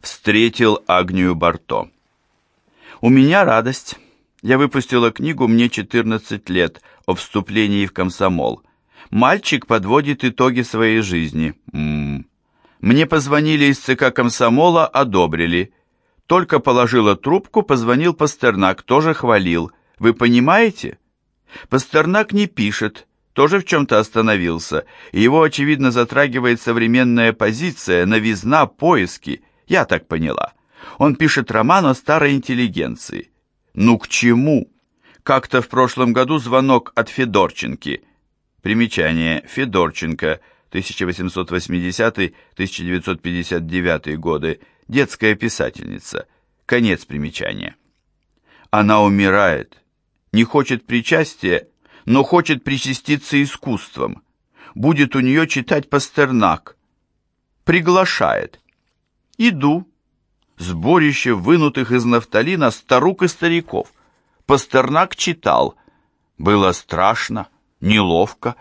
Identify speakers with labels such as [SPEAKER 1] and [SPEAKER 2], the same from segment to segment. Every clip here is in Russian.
[SPEAKER 1] Встретил Агнию Барто. У меня радость. Я выпустила книгу «Мне 14 лет» о вступлении в комсомол. Мальчик подводит итоги своей жизни. М м-м. -м. Мне позвонили из ЦК комсомола, одобрили. Только положила трубку, позвонил Пастернак, тоже хвалил. Вы понимаете? Пастернак не пишет, тоже в чем-то остановился. Его, очевидно, затрагивает современная позиция, новизна, поиски. Я так поняла. Он пишет роман о старой интеллигенции. Ну к чему? Как-то в прошлом году звонок от Федорченки. Примечание. Федорченко, 1880-1959 годы, детская писательница. Конец примечания. Она умирает, не хочет причастия, но хочет причаститься искусством. Будет у нее читать Пастернак. Приглашает. Иду. Сборище вынутых из нафталина старук и стариков. Пастернак читал. Было страшно, неловко.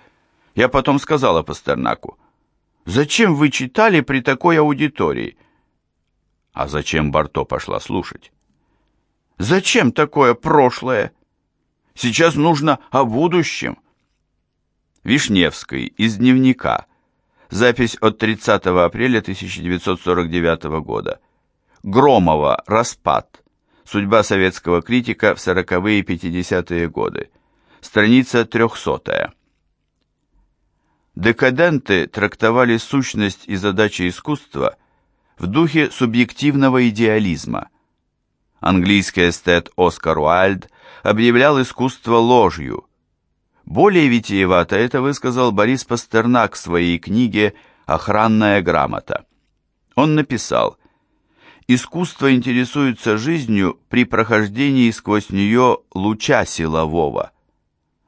[SPEAKER 1] Я потом сказала Пастернаку, «Зачем вы читали при такой аудитории?» А зачем Барто пошла слушать? Зачем такое прошлое? Сейчас нужно о будущем. Вишневский из дневника. Запись от 30 апреля 1949 года. Громова. Распад. Судьба советского критика в 40-е и 50-е годы. Страница 300. Декаденты трактовали сущность и задачи искусства в духе субъективного идеализма. Английский эстет Оскар Уайльд объявлял искусство ложью. Более витиевато это высказал Борис Пастернак в своей книге «Охранная грамота». Он написал «Искусство интересуется жизнью при прохождении сквозь нее луча силового».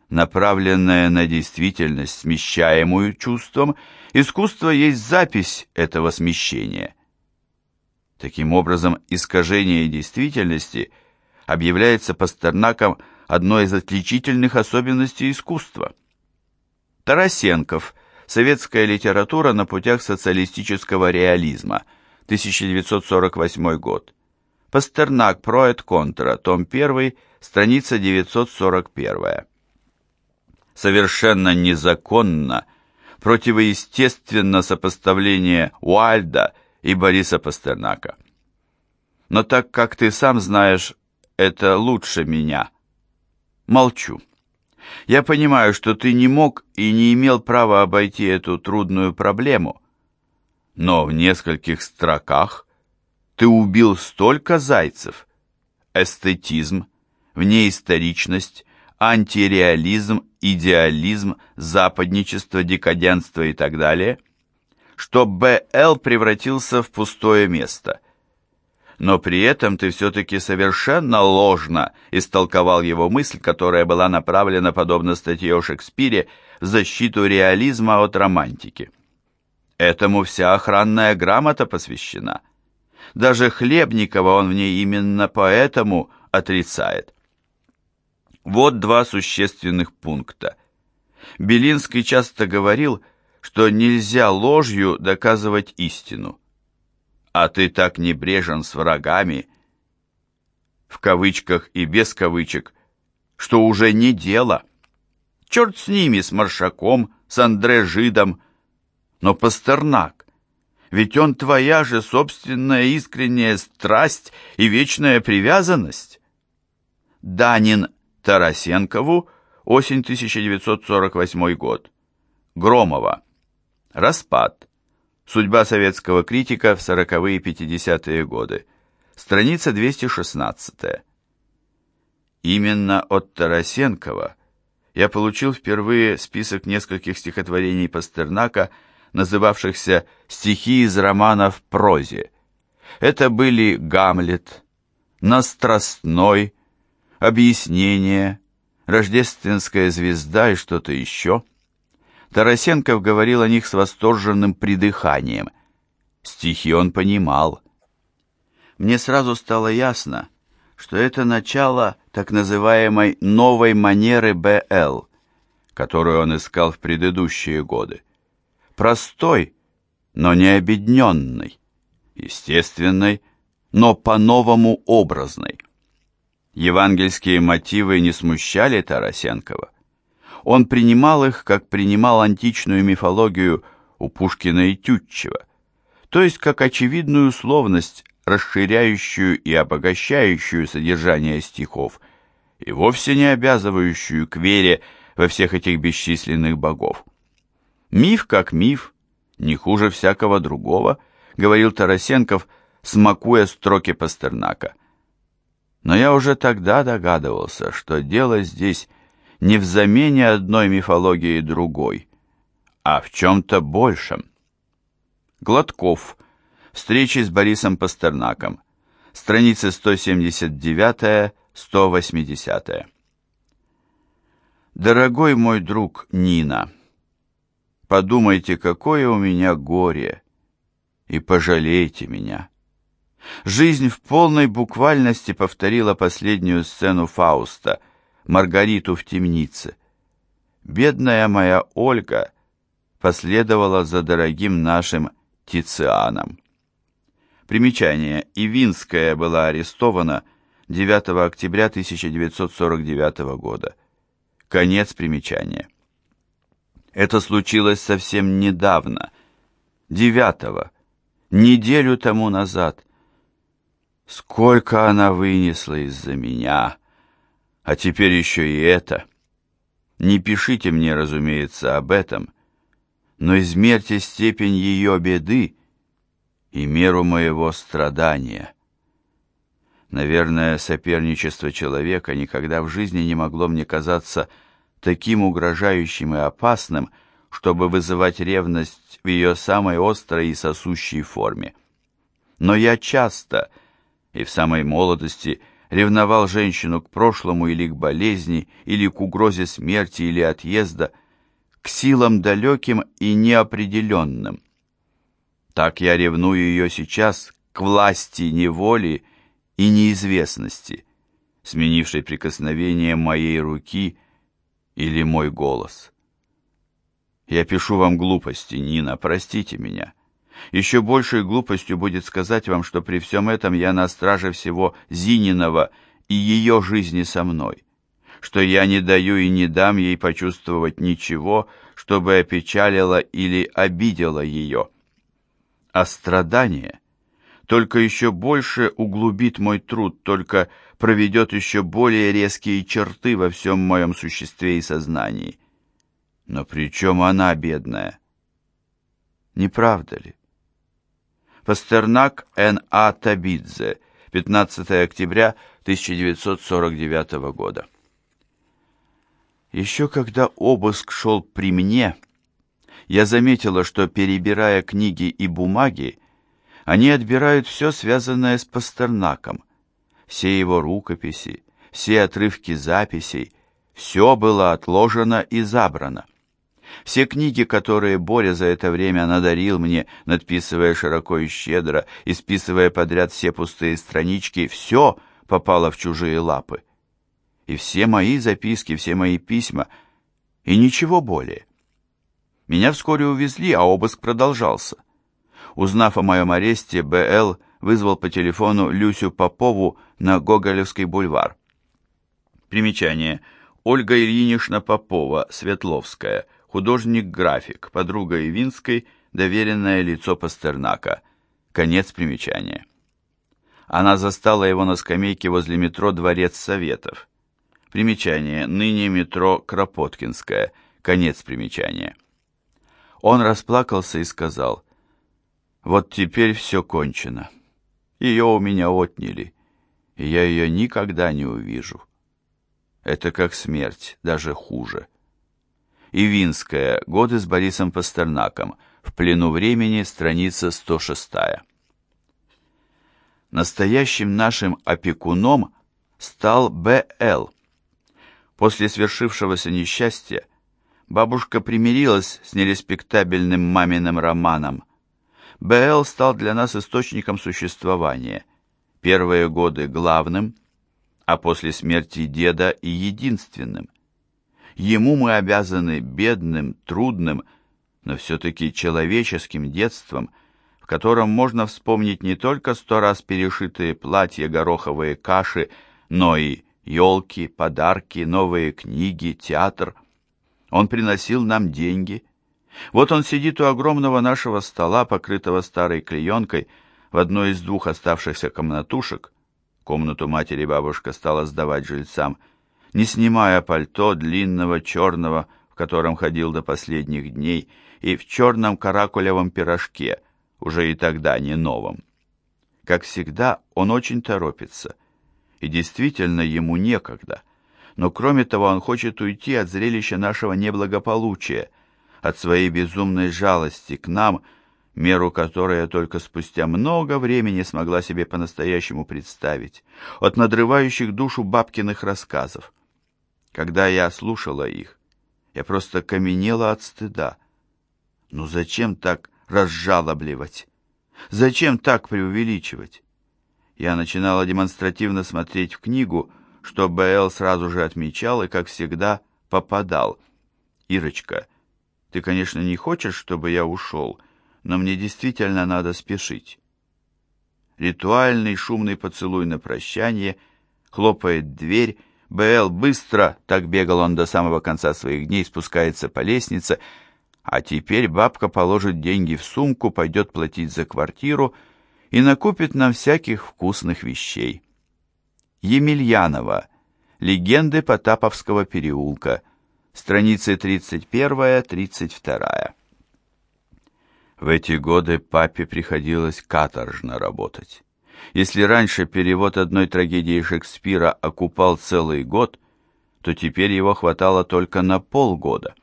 [SPEAKER 1] Направленное на действительность, смещаемую чувством, искусство есть запись этого смещения – Таким образом, искажение действительности объявляется Пастернаком одной из отличительных особенностей искусства. Тарасенков. Советская литература на путях социалистического реализма. 1948 год. Пастернак. Про et контра. Том 1. Страница 941. Совершенно незаконно, противоестественно сопоставление Уальда и Бориса Пастернака. Но так как ты сам знаешь, это лучше меня. Молчу. Я понимаю, что ты не мог и не имел права обойти эту трудную проблему, но в нескольких строках ты убил столько зайцев. Эстетизм, внеисторичность, антиреализм, идеализм, западничество, декаденство и так далее – что БЛ превратился в пустое место. Но при этом ты все-таки совершенно ложно истолковал его мысль, которая была направлена, подобно статье о Шекспире, в защиту реализма от романтики. Этому вся охранная грамота посвящена. Даже Хлебникова он в ней именно поэтому отрицает. Вот два существенных пункта. Белинский часто говорил, что нельзя ложью доказывать истину. А ты так небрежен с врагами, в кавычках и без кавычек, что уже не дело. Черт с ними, с Маршаком, с Андре Жидом. Но Пастернак, ведь он твоя же собственная искренняя страсть и вечная привязанность. Данин Тарасенкову, осень 1948 год. Громова. Распад. Судьба советского критика в 40-е и 50-е годы. Страница 216. Именно от Тарасенкова я получил впервые список нескольких стихотворений Пастернака, называвшихся «Стихи из романа в прозе». Это были «Гамлет», «Настрастной», «Объяснение», «Рождественская звезда» и что-то еще – Тарасенков говорил о них с восторженным придыханием. Стихи он понимал. Мне сразу стало ясно, что это начало так называемой «новой манеры БЛ», которую он искал в предыдущие годы. Простой, но не обедненный. естественной, но по-новому образной. Евангельские мотивы не смущали Тарасенкова. Он принимал их, как принимал античную мифологию у Пушкина и Тютчева, то есть как очевидную условность, расширяющую и обогащающую содержание стихов, и вовсе не обязывающую к вере во всех этих бесчисленных богов. Миф как миф, не хуже всякого другого, говорил Тарасенков, смакуя строки Пастернака. Но я уже тогда догадывался, что дело здесь не в замене одной мифологии другой, а в чем-то большем. Гладков. Встречи с Борисом Пастернаком. Страницы 179-180. Дорогой мой друг Нина, подумайте, какое у меня горе, и пожалейте меня. Жизнь в полной буквальности повторила последнюю сцену Фауста, Маргариту в темнице. Бедная моя Ольга последовала за дорогим нашим Тицианом. Примечание. Ивинская была арестована 9 октября 1949 года. Конец примечания. Это случилось совсем недавно, 9 неделю тому назад. Сколько она вынесла из-за меня, а теперь еще и это. Не пишите мне, разумеется, об этом, но измерьте степень ее беды и меру моего страдания. Наверное, соперничество человека никогда в жизни не могло мне казаться таким угрожающим и опасным, чтобы вызывать ревность в ее самой острой и сосущей форме. Но я часто и в самой молодости ревновал женщину к прошлому или к болезни, или к угрозе смерти или отъезда, к силам далеким и неопределенным. Так я ревную ее сейчас к власти неволи и неизвестности, сменившей прикосновение моей руки или мой голос. Я пишу вам глупости, Нина, простите меня. Еще большей глупостью будет сказать вам, что при всем этом я на страже всего Зининова и ее жизни со мной что я не даю и не дам ей почувствовать ничего, чтобы опечалило или обидело ее. А страдание только еще больше углубит мой труд, только проведет еще более резкие черты во всем моем существе и сознании. Но при чем она, бедная? Не правда ли? Пастернак Н.А. Табидзе, 15 октября 1949 года. Еще когда обыск шел при мне, я заметила, что, перебирая книги и бумаги, они отбирают все, связанное с Пастернаком, все его рукописи, все отрывки записей, все было отложено и забрано. Все книги, которые Боря за это время надарил мне, надписывая широко и щедро, и списывая подряд все пустые странички, все попало в чужие лапы и все мои записки, все мои письма, и ничего более. Меня вскоре увезли, а обыск продолжался. Узнав о моем аресте, Б.Л. вызвал по телефону Люсю Попову на Гоголевский бульвар. Примечание. Ольга Ильинична Попова, Светловская, художник-график, подруга Ивинской, доверенное лицо Пастернака. Конец примечания. Она застала его на скамейке возле метро «Дворец Советов». Примечание. Ныне метро Кропоткинская. Конец примечания. Он расплакался и сказал, «Вот теперь все кончено. Ее у меня отняли, и я ее никогда не увижу. Это как смерть, даже хуже». Ивинская. Годы с Борисом Пастернаком. В плену времени. Страница 106. Настоящим нашим опекуном стал Б.Л., После свершившегося несчастья бабушка примирилась с нереспектабельным маминым романом. Б.Л. стал для нас источником существования. Первые годы главным, а после смерти деда и единственным. Ему мы обязаны бедным, трудным, но все-таки человеческим детством, в котором можно вспомнить не только сто раз перешитые платья, гороховые каши, но и елки, подарки, новые книги, театр. Он приносил нам деньги. Вот он сидит у огромного нашего стола, покрытого старой клеенкой, в одной из двух оставшихся комнатушек. Комнату матери бабушка стала сдавать жильцам, не снимая пальто длинного черного, в котором ходил до последних дней, и в черном каракулевом пирожке — уже и тогда не новом. Как всегда, он очень торопится. И действительно, ему некогда. Но кроме того, он хочет уйти от зрелища нашего неблагополучия, от своей безумной жалости к нам, меру которой я только спустя много времени смогла себе по-настоящему представить, от надрывающих душу бабкиных рассказов. Когда я слушала их, я просто каменела от стыда. Ну зачем так разжалобливать? Зачем так преувеличивать? Я начинала демонстративно смотреть в книгу, что Б.Л. сразу же отмечал и, как всегда, попадал. «Ирочка, ты, конечно, не хочешь, чтобы я ушел, но мне действительно надо спешить». Ритуальный шумный поцелуй на прощание, хлопает дверь, Б.Л. быстро, так бегал он до самого конца своих дней, спускается по лестнице, а теперь бабка положит деньги в сумку, пойдет платить за квартиру и накупит нам всяких вкусных вещей. Емельянова. Легенды Потаповского переулка. Страницы 31-32. В эти годы папе приходилось каторжно работать. Если раньше перевод одной трагедии Шекспира окупал целый год, то теперь его хватало только на полгода.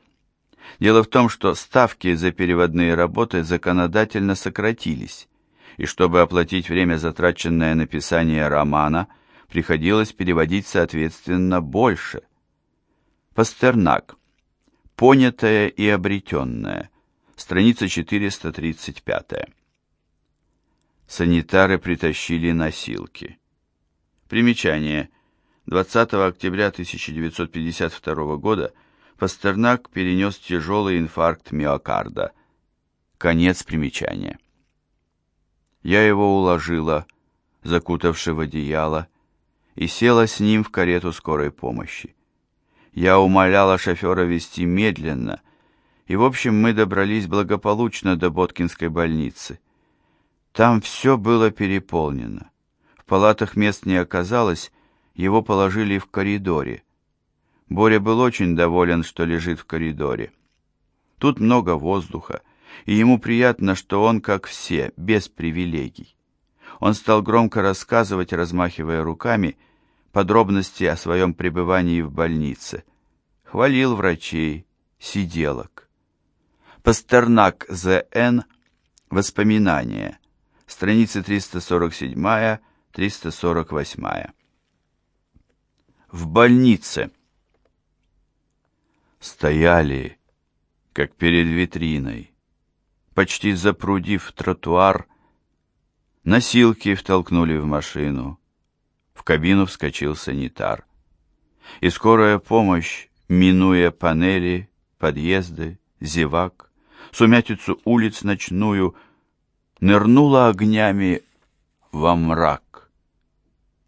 [SPEAKER 1] Дело в том, что ставки за переводные работы законодательно сократились, и чтобы оплатить время, затраченное на написание романа, приходилось переводить соответственно больше. Пастернак. Понятое и обретенное. Страница 435. Санитары притащили носилки. Примечание. 20 октября 1952 года Пастернак перенес тяжелый инфаркт миокарда. Конец примечания. Я его уложила, закутавши в одеяло, и села с ним в карету скорой помощи. Я умоляла шофера вести медленно, и, в общем, мы добрались благополучно до Боткинской больницы. Там все было переполнено. В палатах мест не оказалось, его положили в коридоре. Боря был очень доволен, что лежит в коридоре. Тут много воздуха, и ему приятно, что он, как все, без привилегий. Он стал громко рассказывать, размахивая руками, подробности о своем пребывании в больнице. Хвалил врачей, сиделок. Пастернак З.Н. Воспоминания. Страницы 347-348. В больнице стояли, как перед витриной, почти запрудив тротуар, носилки втолкнули в машину, в кабину вскочил санитар. И скорая помощь, минуя панели, подъезды, зевак, сумятицу улиц ночную, нырнула огнями во мрак.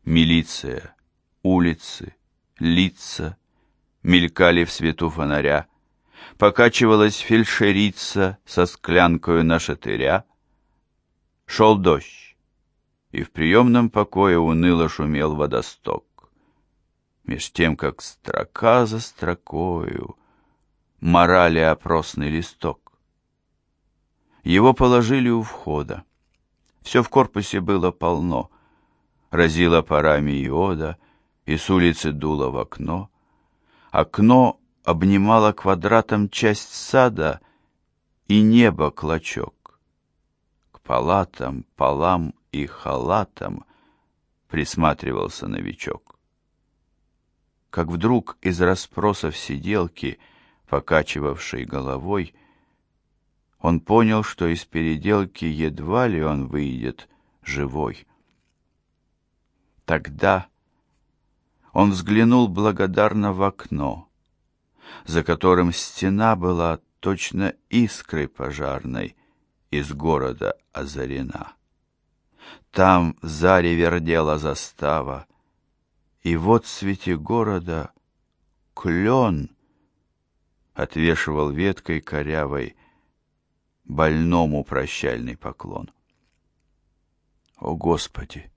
[SPEAKER 1] Милиция, улицы, лица, мелькали в свету фонаря, покачивалась фельдшерица со склянкою на шатыря. Шел дождь, и в приемном покое уныло шумел водосток. Меж тем, как строка за строкою морали опросный листок. Его положили у входа. Все в корпусе было полно. Разило парами йода, и с улицы дуло в окно. Окно обнимало квадратом часть сада и небо клочок. К палатам, полам и халатам присматривался новичок. Как вдруг из расспросов сиделки, покачивавшей головой, он понял, что из переделки едва ли он выйдет живой. Тогда он взглянул благодарно в окно, за которым стена была точно искрой пожарной, из города озарена. Там в заре вердела застава, и вот в свете города клен отвешивал веткой корявой больному прощальный поклон. О, Господи!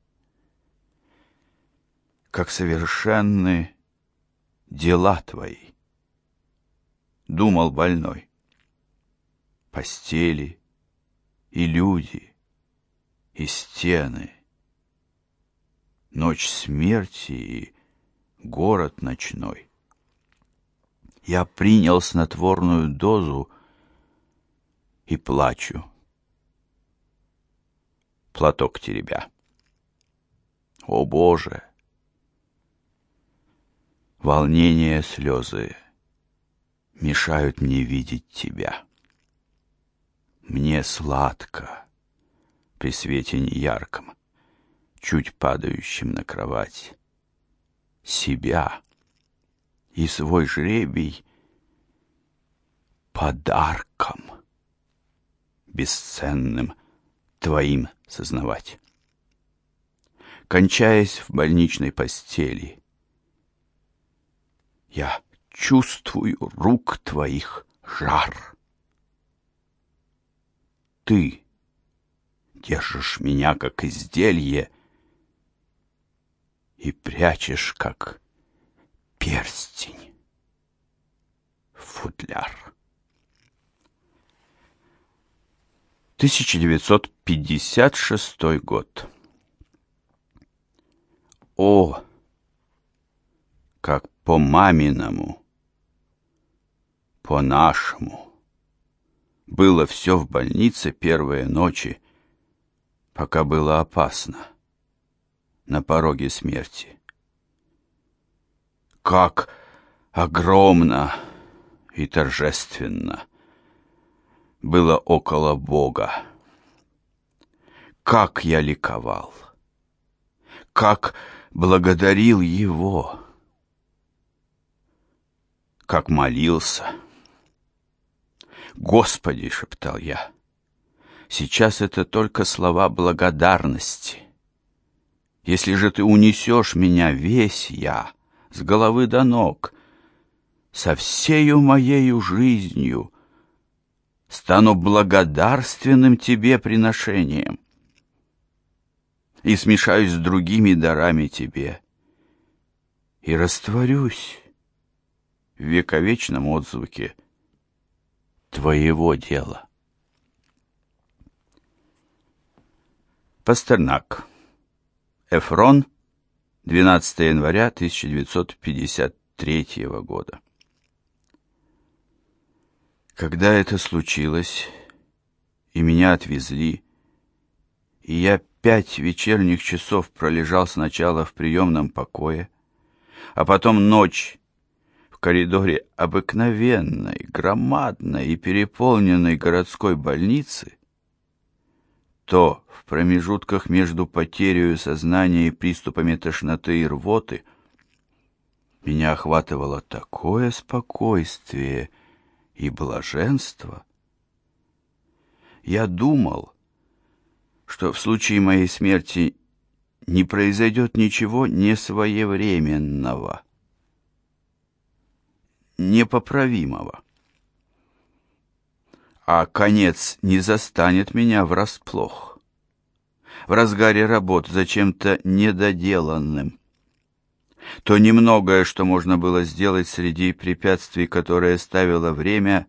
[SPEAKER 1] Как совершенны дела Твои! Думал больной. Постели и люди, и стены, ночь смерти и город ночной. Я принял снотворную дозу и плачу. Платок теребя. О, Боже! Волнение, слезы мешают мне видеть Тебя. Мне сладко при свете неярком, чуть падающем на кровать. Себя и свой жребий подарком бесценным твоим сознавать. Кончаясь в больничной постели, я чувствую рук твоих жар. Ты держишь меня, как изделье, и прячешь, как перстень, футляр. 1956 год. О, как по маминому, по нашему. Было все в больнице первые ночи, пока было опасно, на пороге смерти. Как огромно и торжественно было около Бога. Как я ликовал! Как благодарил Его! Как молился! «Господи!» — шептал я. «Сейчас это только слова благодарности. Если же ты унесешь меня весь я, с головы до ног, со всею моею жизнью, стану благодарственным тебе приношением и смешаюсь с другими дарами тебе и растворюсь в вековечном отзвуке твоего дела. Пастернак. Эфрон. 12 января 1953 года. Когда это случилось, и меня отвезли, и я пять вечерних часов пролежал сначала в приемном покое, а потом ночь коридоре обыкновенной, громадной и переполненной городской больницы, то в промежутках между потерей сознания и приступами тошноты и рвоты меня охватывало такое спокойствие и блаженство. Я думал, что в случае моей смерти не произойдет ничего несвоевременного непоправимого. А конец не застанет меня врасплох. В разгаре работ зачем-то недоделанным. То немногое, что можно было сделать среди препятствий, которые ставило время,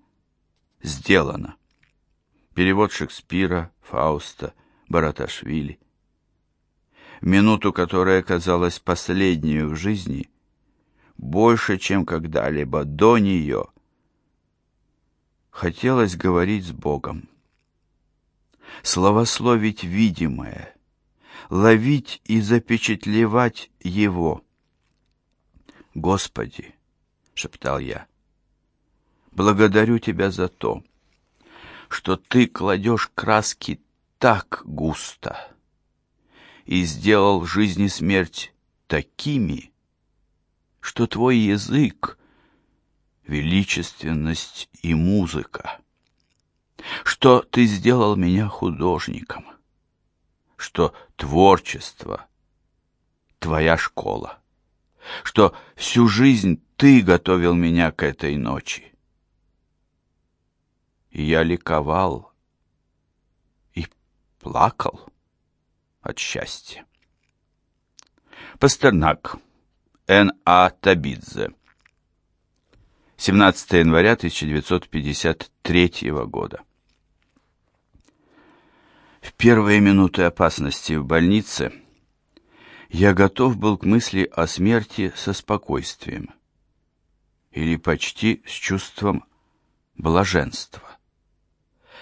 [SPEAKER 1] сделано. Перевод Шекспира, Фауста, Бараташвили. минуту, которая казалась последней в жизни, больше, чем когда-либо до нее. Хотелось говорить с Богом, словословить видимое, ловить и запечатлевать Его. «Господи!» — шептал я. «Благодарю Тебя за то, что Ты кладешь краски так густо и сделал жизнь и смерть такими, что твой язык — величественность и музыка. что ты сделал меня художником, что творчество — твоя школа, что всю жизнь ты готовил меня к этой ночи. И я ликовал и плакал от счастья. Пастернак. Н. А. Табидзе. 17 января 1953 года. В первые минуты опасности в больнице я готов был к мысли о смерти со спокойствием или почти с чувством блаженства.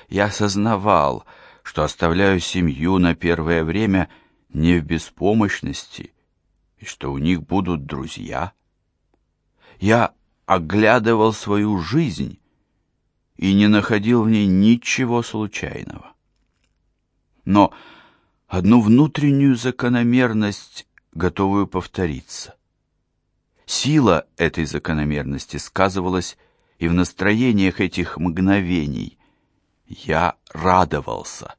[SPEAKER 1] Я осознавал, что оставляю семью на первое время не в беспомощности и что у них будут друзья. Я оглядывал свою жизнь и не находил в ней ничего случайного. Но одну внутреннюю закономерность, готовую повториться. Сила этой закономерности сказывалась и в настроениях этих мгновений. Я радовался,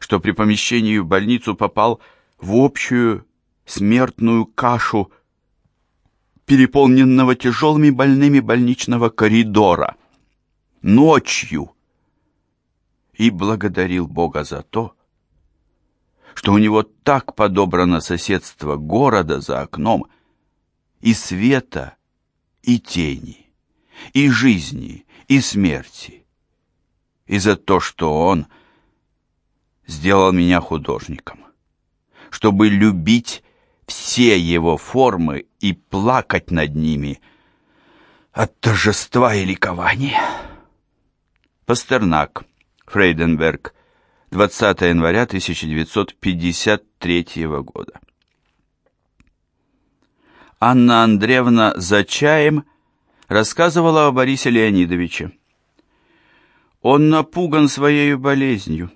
[SPEAKER 1] что при помещении в больницу попал в общую смертную кашу переполненного тяжелыми больными больничного коридора, ночью, и благодарил Бога за то, что у него так подобрано соседство города за окном, и света, и тени, и жизни, и смерти, и за то, что он сделал меня художником, чтобы любить все его формы и плакать над ними от торжества и ликования. Пастернак, Фрейденберг, 20 января 1953 года. Анна Андреевна за чаем рассказывала о Борисе Леонидовиче. Он напуган своей болезнью.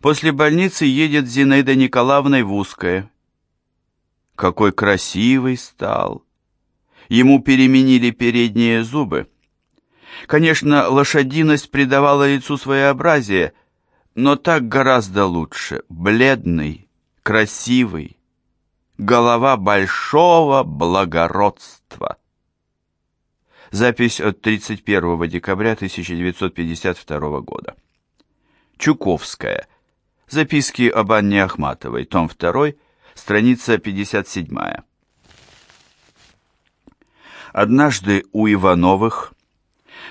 [SPEAKER 1] После больницы едет Зинаида Николаевна в Узкое какой красивый стал. Ему переменили передние зубы. Конечно, лошадиность придавала лицу своеобразие, но так гораздо лучше. Бледный, красивый, голова большого благородства. Запись от 31 декабря 1952 года. Чуковская. Записки об Анне Ахматовой, том 2, страница 57. Однажды у Ивановых,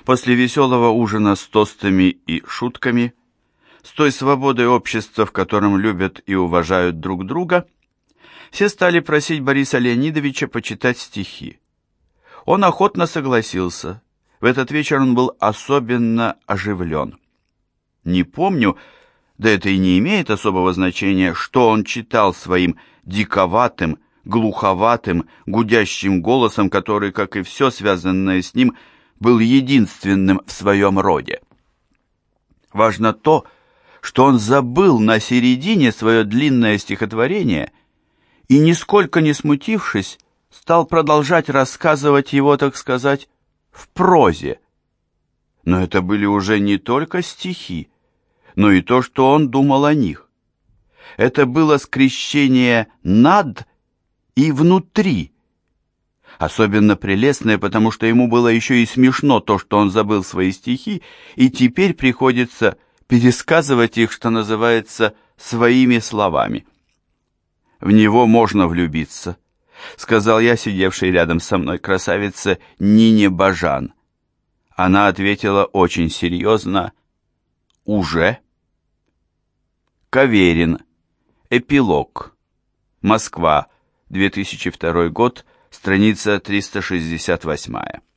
[SPEAKER 1] после веселого ужина с тостами и шутками, с той свободой общества, в котором любят и уважают друг друга, все стали просить Бориса Леонидовича почитать стихи. Он охотно согласился. В этот вечер он был особенно оживлен. Не помню, да это и не имеет особого значения, что он читал своим диковатым, глуховатым, гудящим голосом, который, как и все связанное с ним, был единственным в своем роде. Важно то, что он забыл на середине свое длинное стихотворение и, нисколько не смутившись, стал продолжать рассказывать его, так сказать, в прозе. Но это были уже не только стихи, но и то, что он думал о них. Это было скрещение над и внутри. Особенно прелестное, потому что ему было еще и смешно то, что он забыл свои стихи, и теперь приходится пересказывать их, что называется, своими словами. В него можно влюбиться, сказал я, сидевшей рядом со мной красавица Нине Бажан. Она ответила очень серьезно «Уже?» Каверин Эпилог. Москва, 2002 год, страница 368.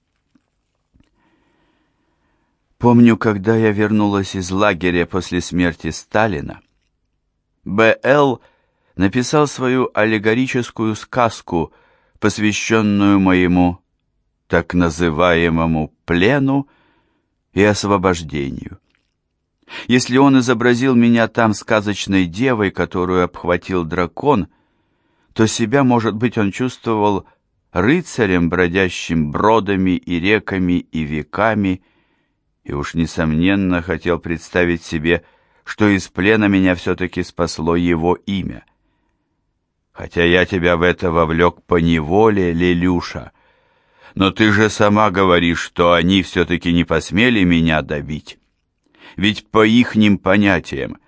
[SPEAKER 1] Помню, когда я вернулась из лагеря после смерти Сталина, Б.Л. написал свою аллегорическую сказку, посвященную моему так называемому плену и освобождению. Если он изобразил меня там сказочной девой, которую обхватил дракон, то себя, может быть, он чувствовал рыцарем, бродящим бродами и реками и веками, И уж несомненно хотел представить себе, что из плена меня все-таки спасло его имя. Хотя я тебя в это вовлек по неволе, Лелюша, но ты же сама говоришь, что они все-таки не посмели меня добить. Ведь по ихним понятиям,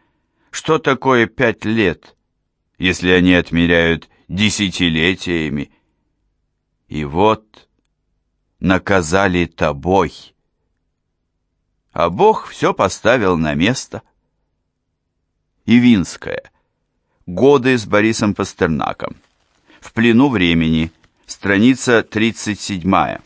[SPEAKER 1] что такое пять лет, если они отмеряют десятилетиями? И вот наказали тобой. А Бог все поставил на место. Ивинская. Годы с Борисом Пастернаком. В плену времени. Страница 37.